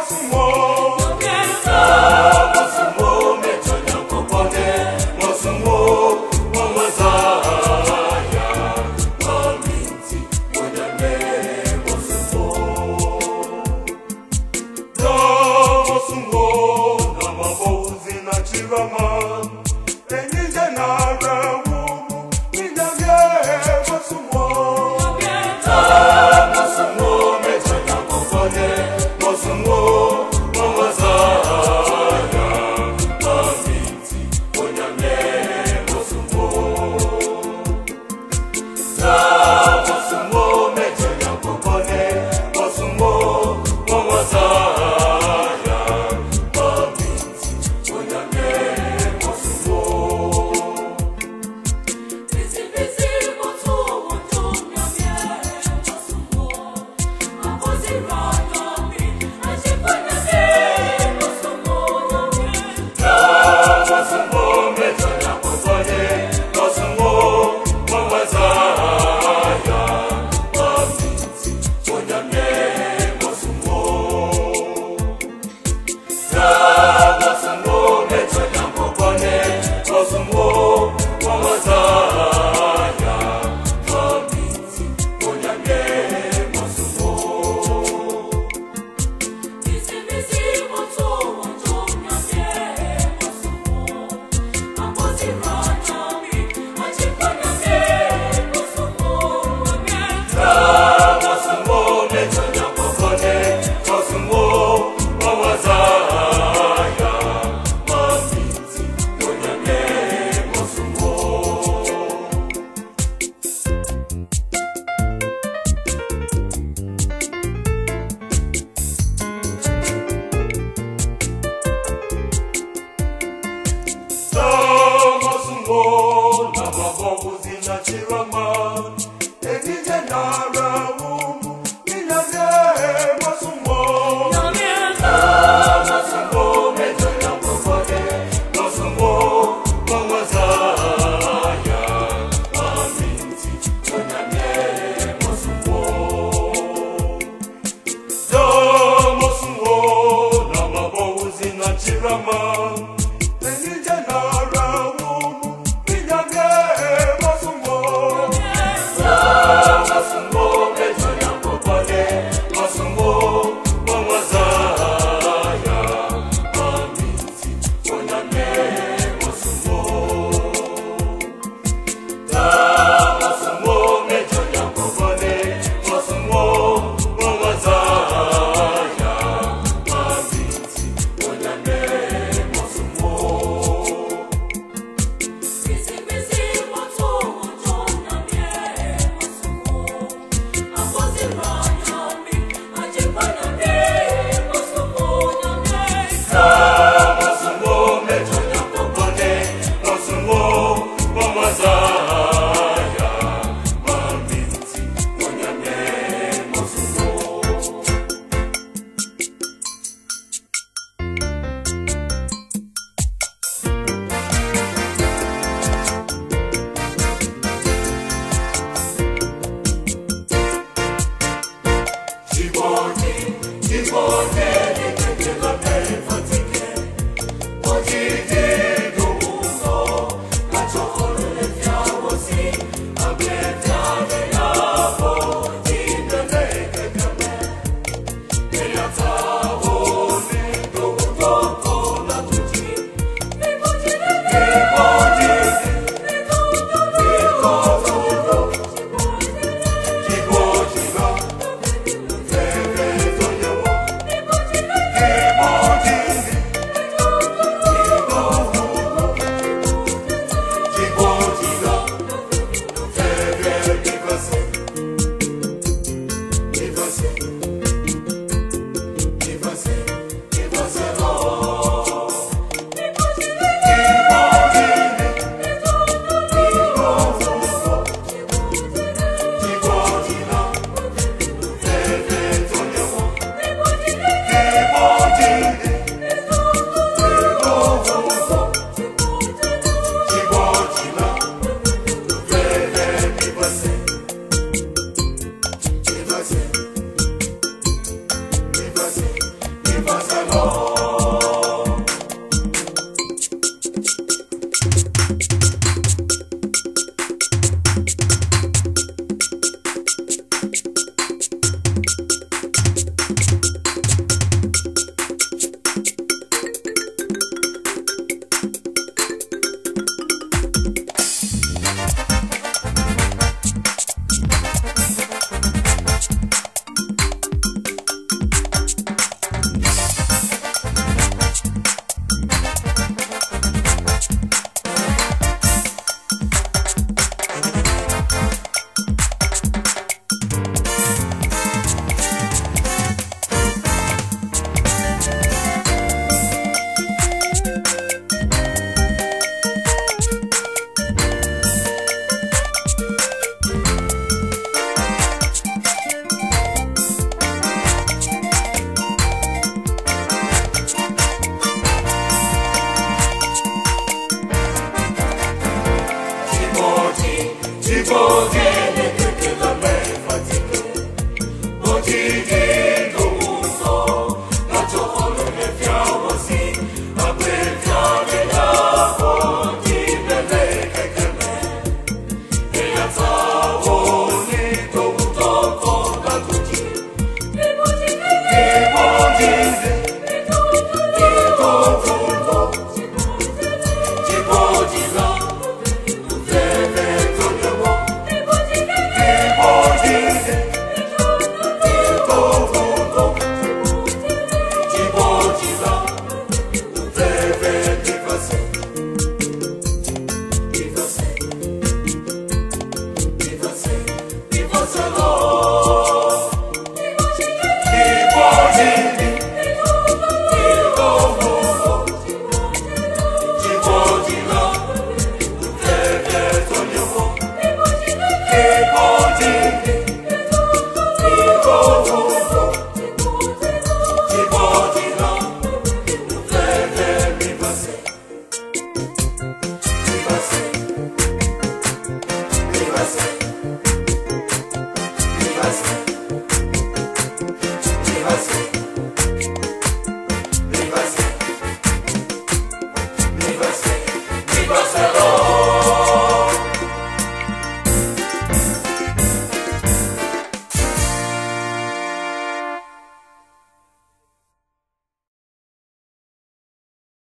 mosumo